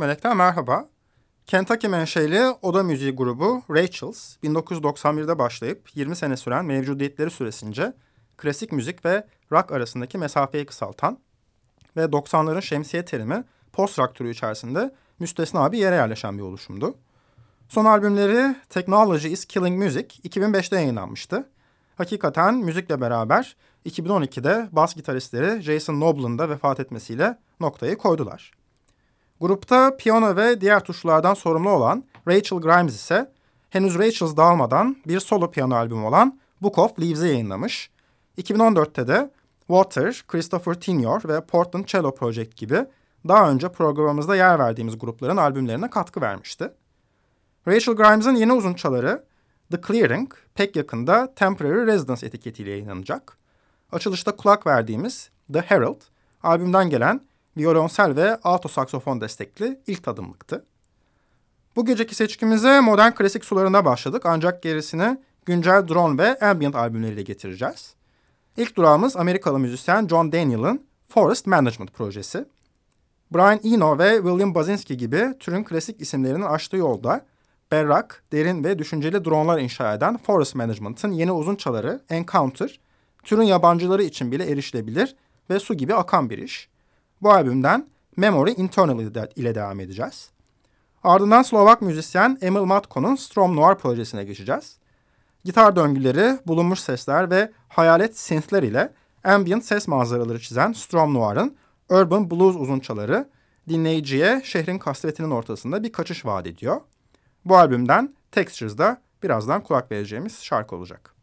Melek'ten merhaba. Kentucky menşeli oda müziği grubu Rachel's 1991'de başlayıp 20 sene süren mevcudiyetleri süresince klasik müzik ve rock arasındaki mesafeyi kısaltan ve 90'ların şemsiye terimi post-rock türü içerisinde müstesna bir yere yerleşen bir oluşumdu. Son albümleri Technology is Killing Music 2005'te yayınlanmıştı. Hakikaten müzikle beraber 2012'de bas gitaristleri Jason Noble'ın da vefat etmesiyle noktayı koydular. Grupta piyano ve diğer tuşlardan sorumlu olan Rachel Grimes ise henüz Rachel's dağılmadan bir solo piyano albümü olan Book of Leaves'i yayınlamış. 2014'te de Water, Christopher Tinyor ve Portland Cello Project gibi daha önce programımızda yer verdiğimiz grupların albümlerine katkı vermişti. Rachel Grimes'ın yeni uzun çaları The Clearing pek yakında Temporary Residence etiketiyle yayınlanacak. Açılışta kulak verdiğimiz The Herald, albümden gelen violonsel ve alto saksofon destekli ilk tadımlıktı. Bu geceki seçkimize modern klasik sularına başladık ancak gerisini güncel drone ve ambient albümleriyle getireceğiz. İlk durağımız Amerikalı müzisyen John Daniel'ın Forest Management projesi. Brian Eno ve William Basinski gibi türün klasik isimlerinin açtığı yolda berrak, derin ve düşünceli dronelar inşa eden Forest Management'ın yeni uzun çaları Encounter, türün yabancıları için bile erişilebilir ve su gibi akan bir iş. Bu albümden Memory Internal ile devam edeceğiz. Ardından Slovak müzisyen Emil Matko'nun Strom Noir projesine geçeceğiz. Gitar döngüleri, bulunmuş sesler ve hayalet synthler ile ambient ses manzaraları çizen Strom Noir'ın Urban Blues uzunçaları dinleyiciye şehrin kasvetinin ortasında bir kaçış vaat ediyor. Bu albümden Textures'da birazdan kulak vereceğimiz şarkı olacak.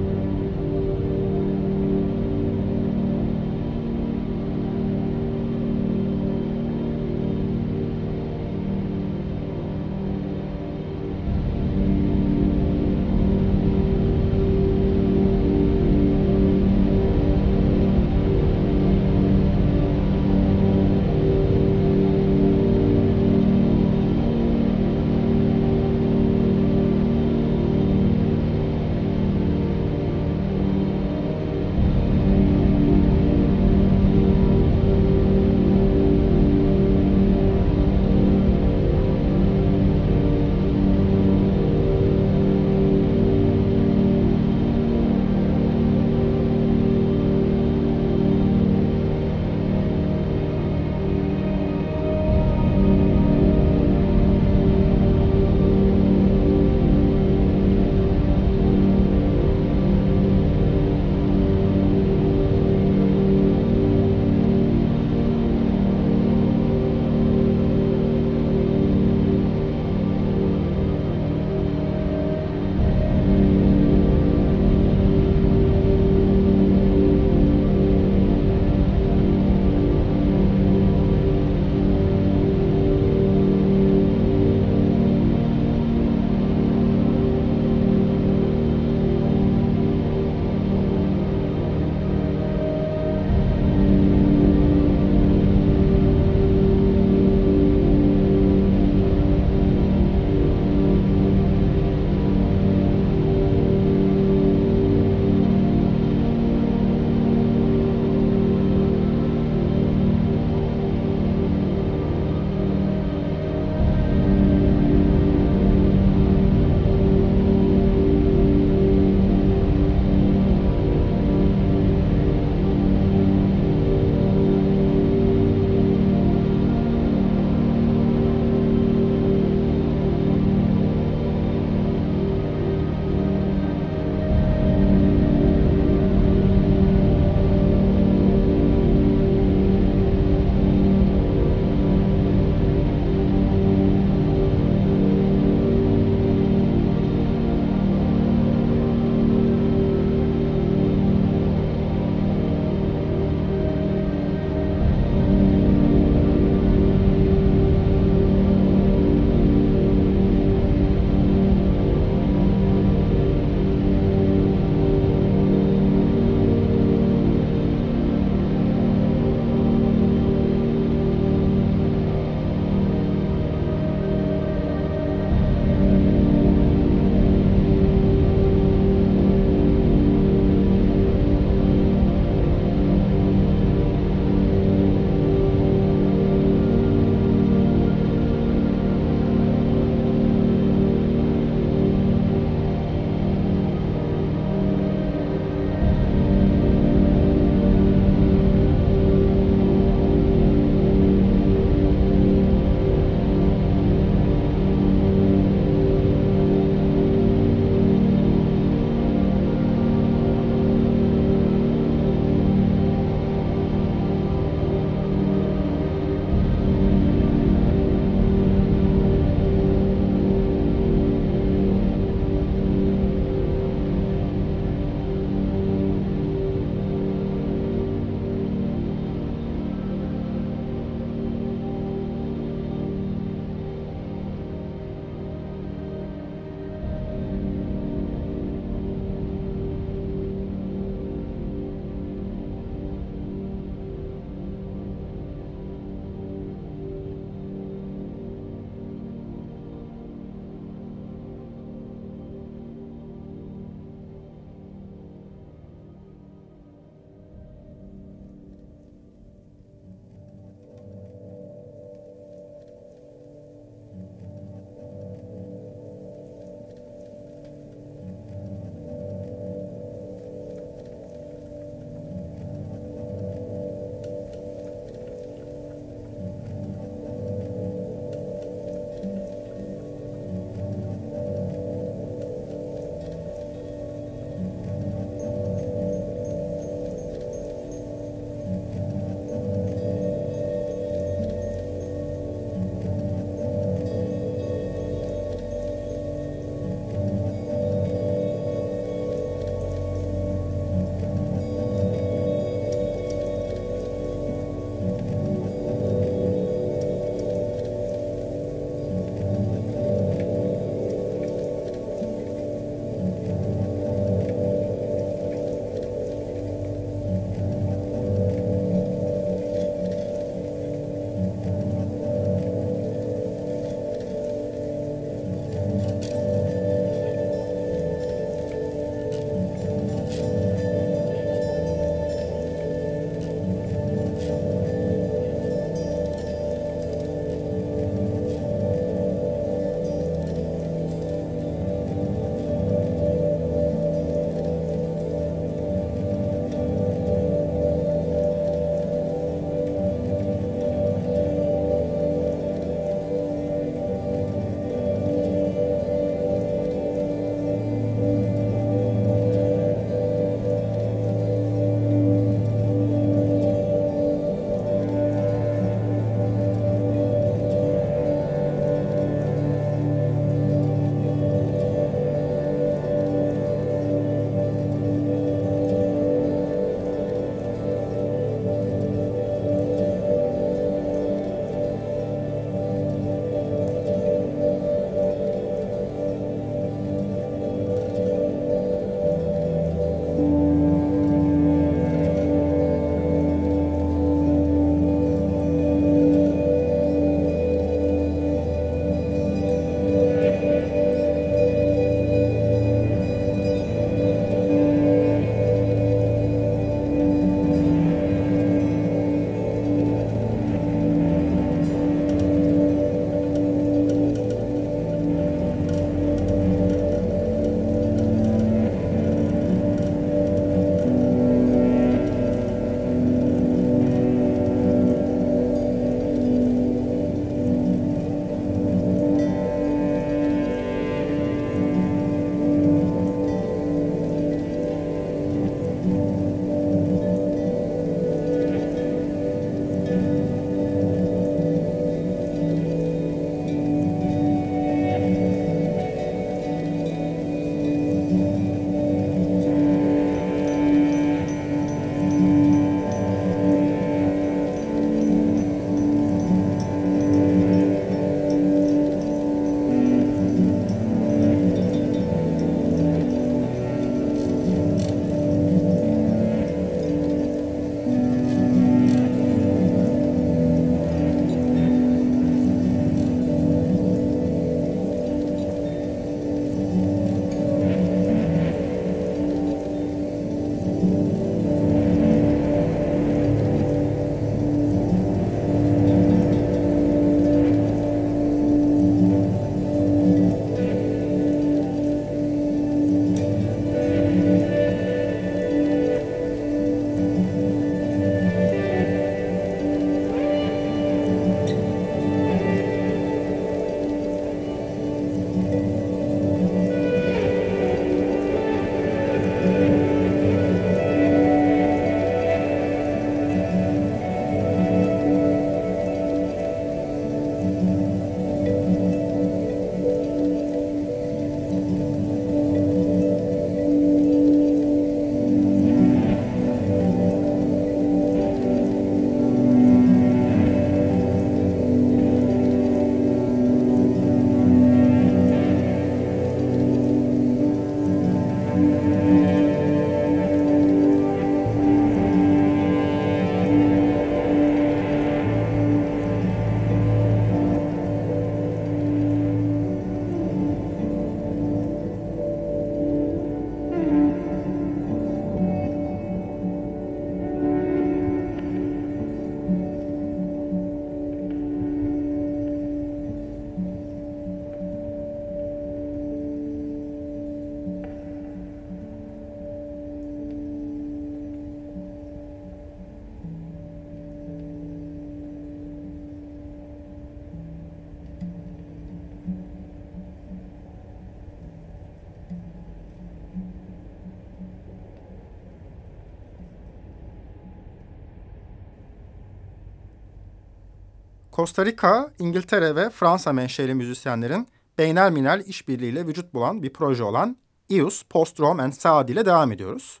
Costa Rica, İngiltere ve Fransa menşeli müzisyenlerin beynel minel işbirliğiyle vücut bulan bir proje olan EUS Post Rome and Saad ile devam ediyoruz.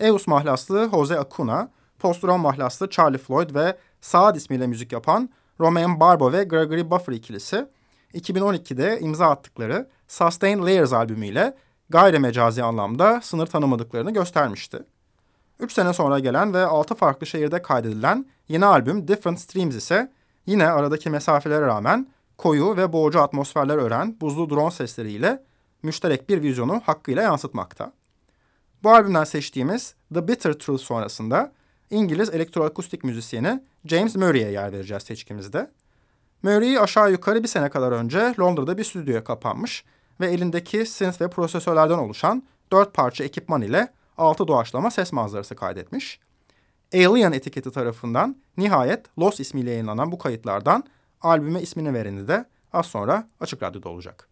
EUS mahlaslı Jose Acuna, Post Rome mahlaslı Charlie Floyd ve Saad ismiyle müzik yapan Romain Barbo ve Gregory Buffer ikilisi 2012'de imza attıkları Sustain Layers albümüyle gayri mecazi anlamda sınır tanımadıklarını göstermişti. Üç sene sonra gelen ve altı farklı şehirde kaydedilen yeni albüm Different Streams ise yine aradaki mesafelere rağmen koyu ve boğucu atmosferler ören buzlu drone sesleriyle müşterek bir vizyonu hakkıyla yansıtmakta. Bu albümden seçtiğimiz The Bitter Truth sonrasında İngiliz elektroakustik müzisyeni James Murray'e yer vereceğiz seçkimizde. Murray aşağı yukarı bir sene kadar önce Londra'da bir stüdyoya kapanmış ve elindeki synth ve prosesörlerden oluşan dört parça ekipman ile altı doğaçlama ses manzarası kaydetmiş. Alien etiketi tarafından nihayet Lost ismiyle yayınlanan bu kayıtlardan albüme ismini vereni de az sonra Açık Radyo'da olacak.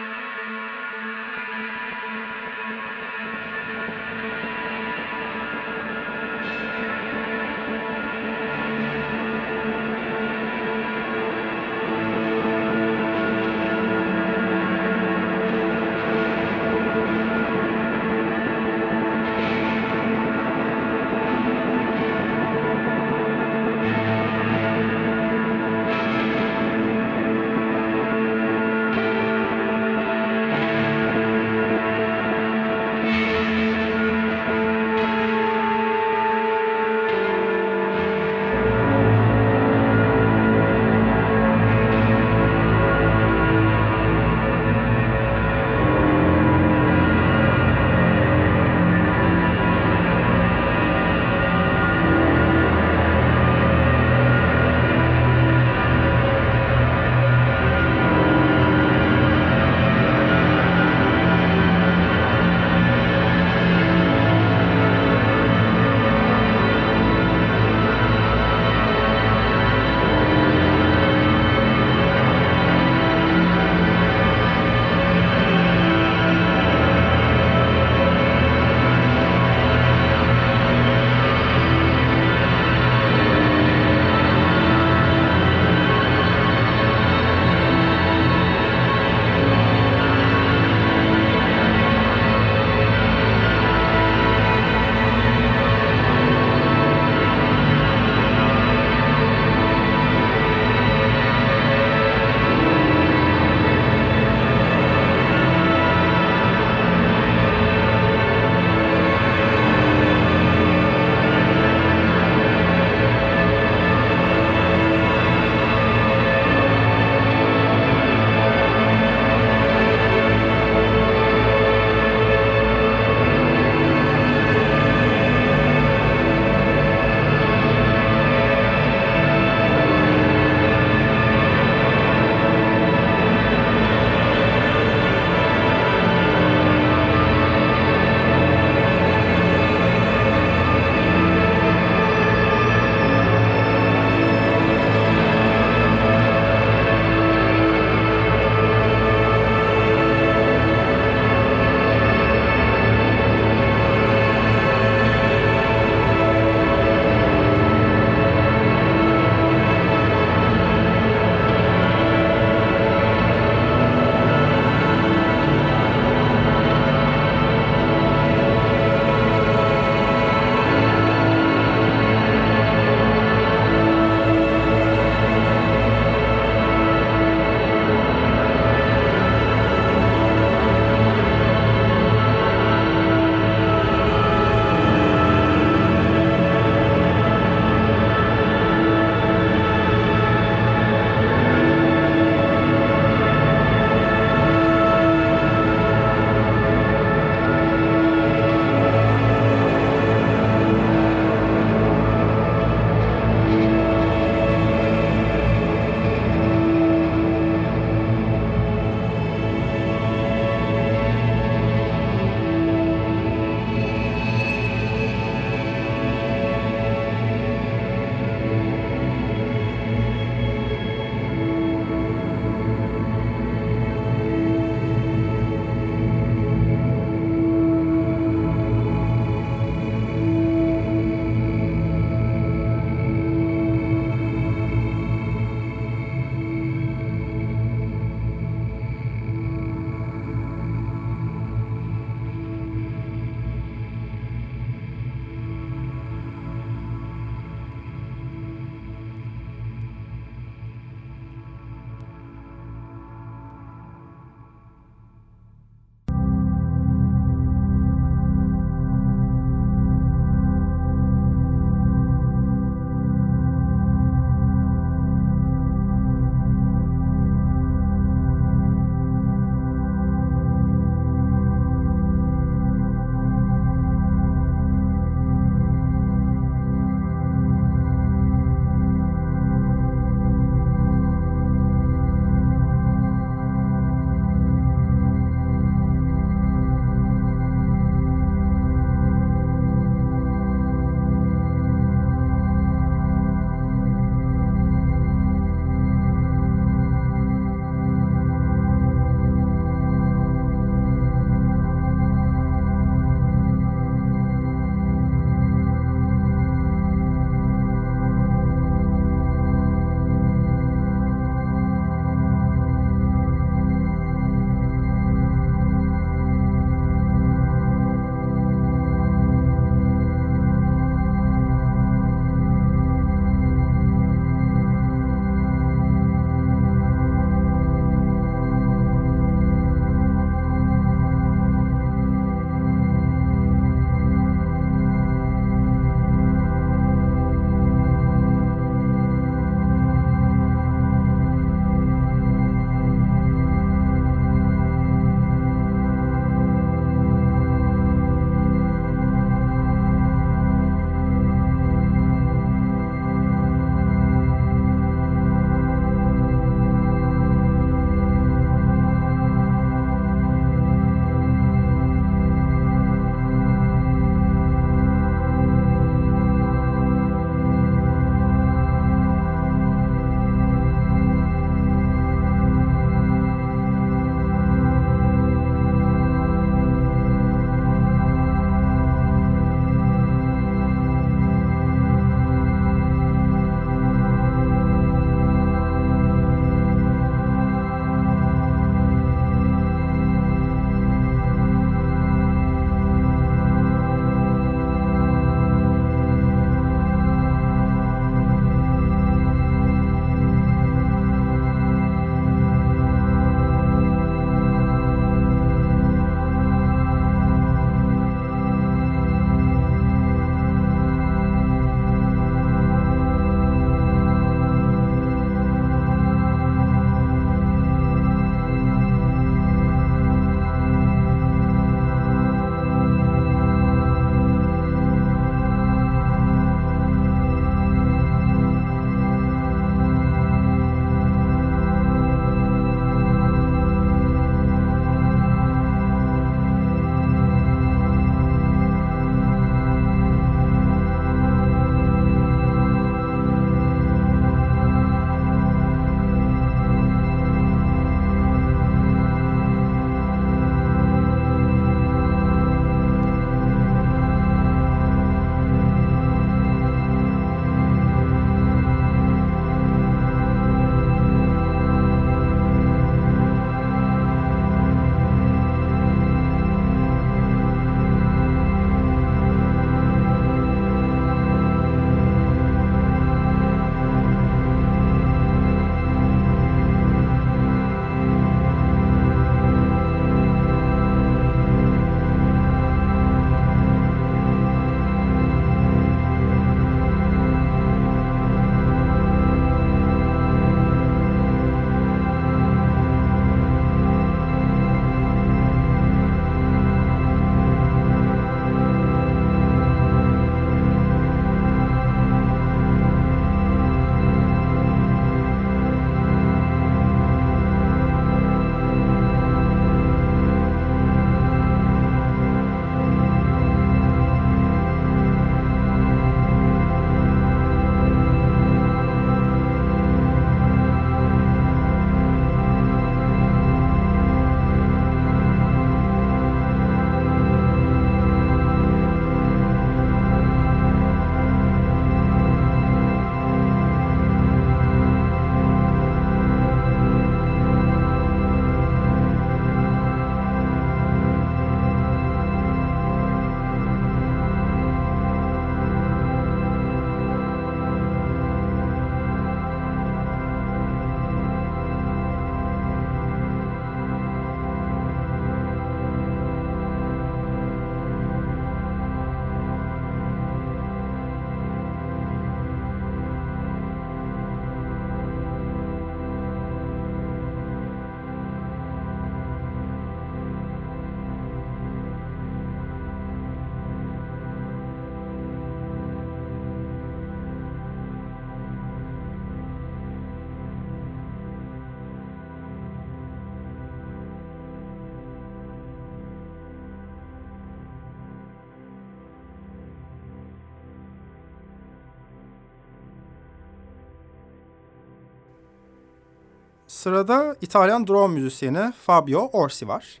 Sırada İtalyan drone müzisyeni Fabio Orsi var.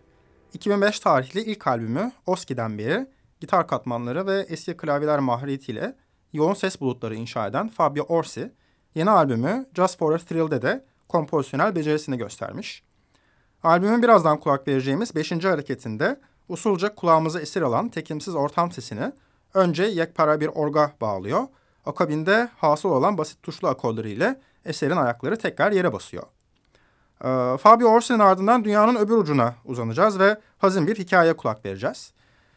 2005 tarihli ilk albümü Oski'den beri gitar katmanları ve eski klavyeler mahiyetiyle yoğun ses bulutları inşa eden Fabio Orsi, yeni albümü Just for a Thrill'de de kompozisyonel becerisini göstermiş. Albümün birazdan kulak vereceğimiz 5. hareketinde usulca kulağımızı esir alan tekimsiz ortam sesini önce yekpare bir orga bağlıyor, akabinde hasıl olan basit tuşlu akorları ile eserin ayakları tekrar yere basıyor. Ee, Fabio Orsi'nin ardından dünyanın öbür ucuna uzanacağız ve hazin bir hikayeye kulak vereceğiz.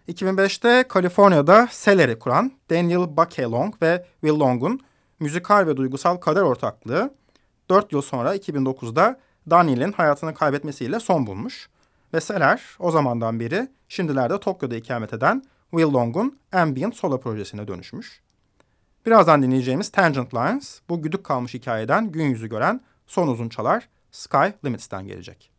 2005'te Kaliforniya'da Seller'i kuran Daniel Buckelong ve Will Long'un müzikal ve duygusal kader ortaklığı 4 yıl sonra 2009'da Daniel'in hayatını kaybetmesiyle son bulmuş. Ve Seller o zamandan beri şimdilerde Tokyo'da ikamet eden Will Long'un ambient solo projesine dönüşmüş. Birazdan dinleyeceğimiz Tangent Lines bu güdük kalmış hikayeden gün yüzü gören son uzun çalar Sky Limits'ten gelecek.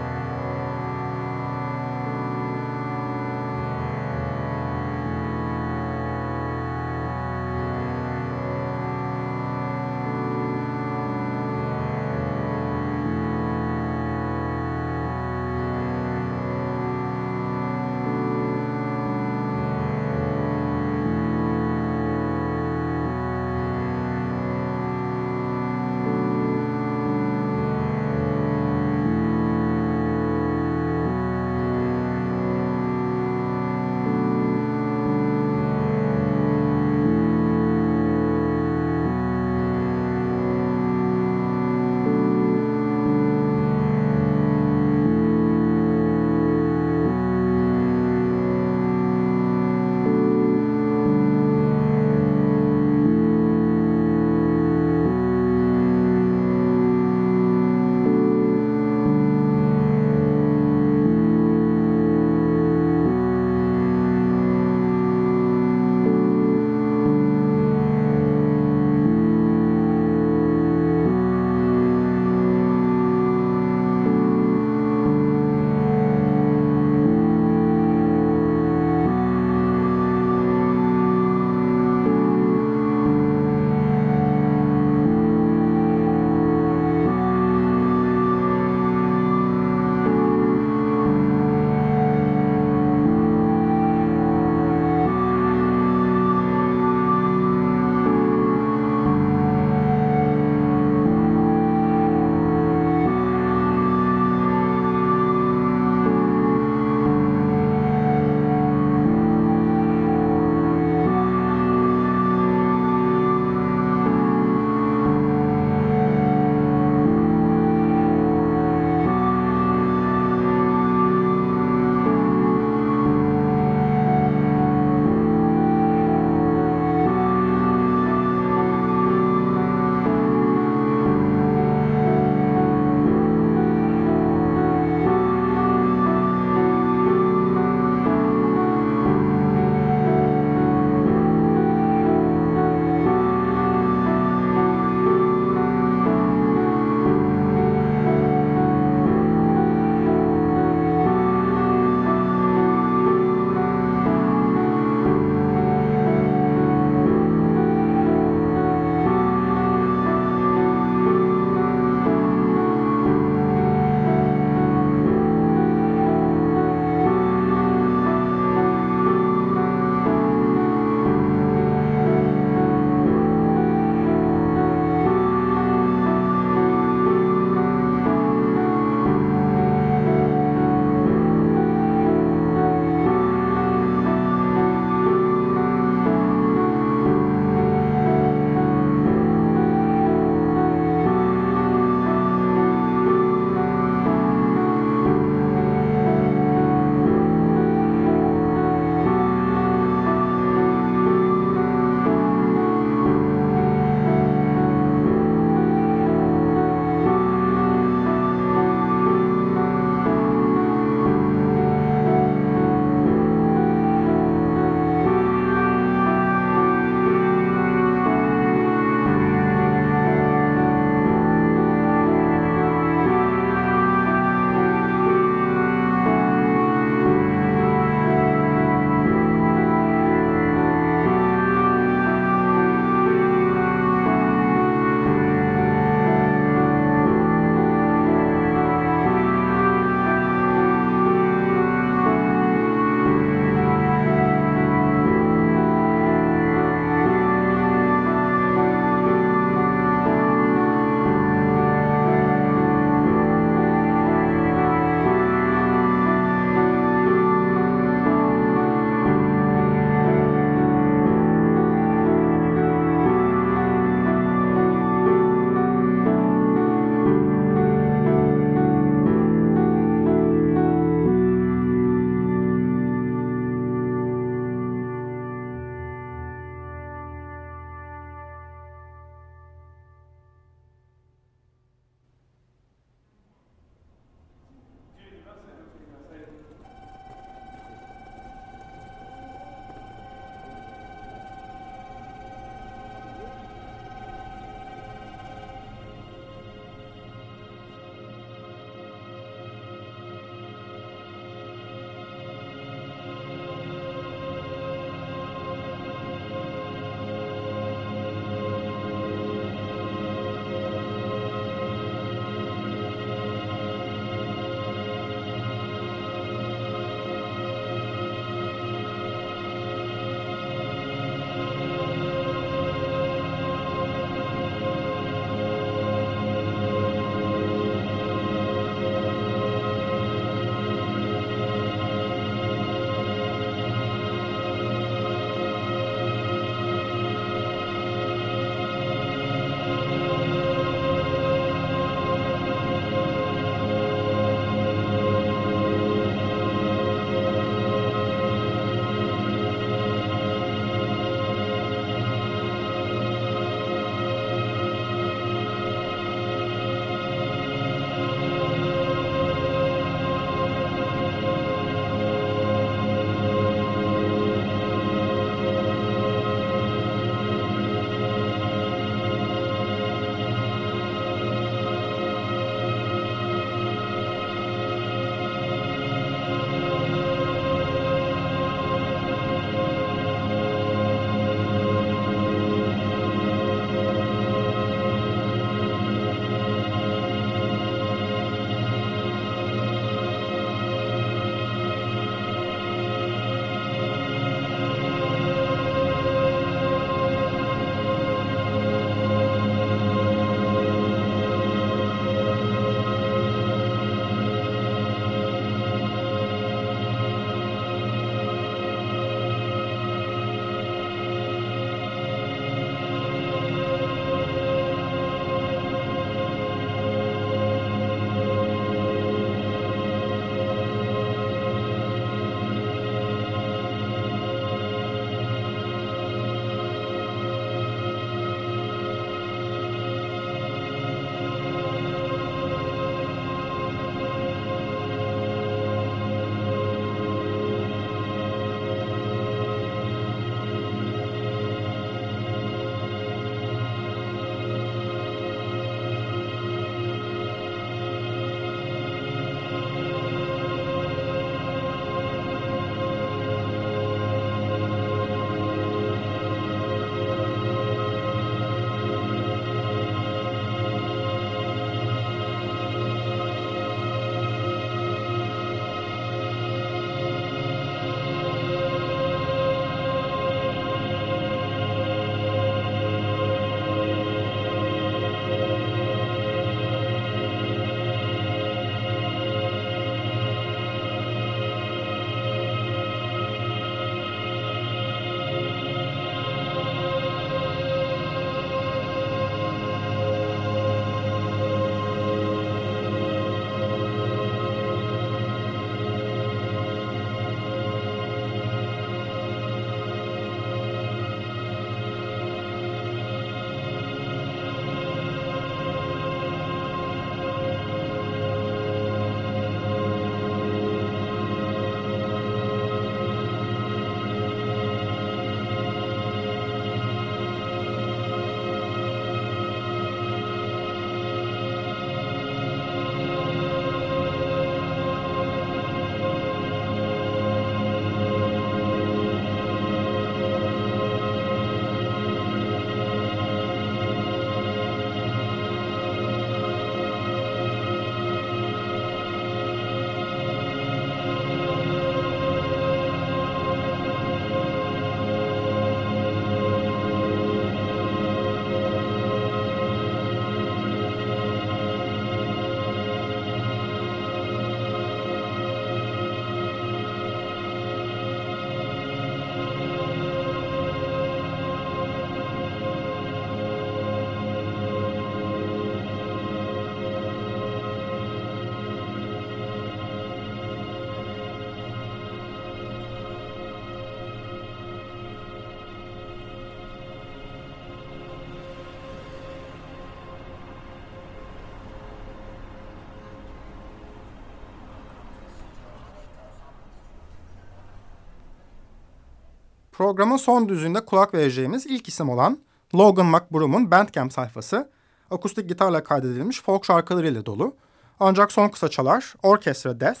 Programın son düzünde kulak vereceğimiz ilk isim olan Logan McBroom'un Bandcamp sayfası akustik gitarla kaydedilmiş folk şarkılarıyla dolu. Ancak son kısaçalar Orchestra Death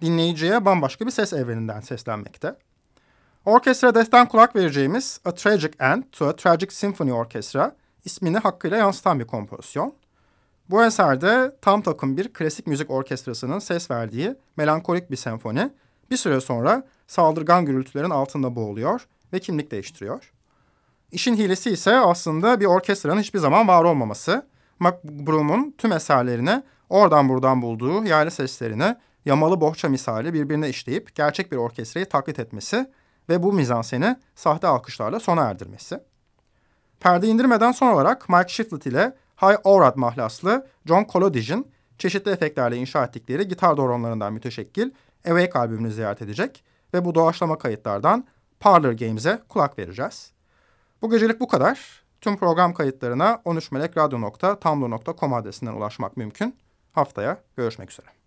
dinleyiciye bambaşka bir ses evreninden seslenmekte. Orchestra Death'ten kulak vereceğimiz A Tragic End to a Tragic Symphony Orchestra ismini hakkıyla yansıtan bir kompozisyon. Bu eserde tam takım bir klasik müzik orkestrasının ses verdiği melankolik bir senfoni bir süre sonra saldırgan gürültülerin altında boğuluyor ve kimlik değiştiriyor. İşin hilesi ise aslında bir orkestranın hiçbir zaman var olmaması. McBroom'un tüm eserlerini oradan buradan bulduğu yaylı seslerini yamalı bohça misali birbirine işleyip gerçek bir orkestrayı taklit etmesi ve bu mizanseni sahte alkışlarla sona erdirmesi. Perde indirmeden son olarak Mike Shiflett ile High Orad mahlaslı John Kolodij'in çeşitli efektlerle inşa ettikleri gitar doronlarından müteşekkil Awake albümünü ziyaret edecek ve bu doğaçlama kayıtlardan Parlor Games'e kulak vereceğiz. Bu gecelik bu kadar. Tüm program kayıtlarına 13melekradyo.tumblr.com adresinden ulaşmak mümkün. Haftaya görüşmek üzere.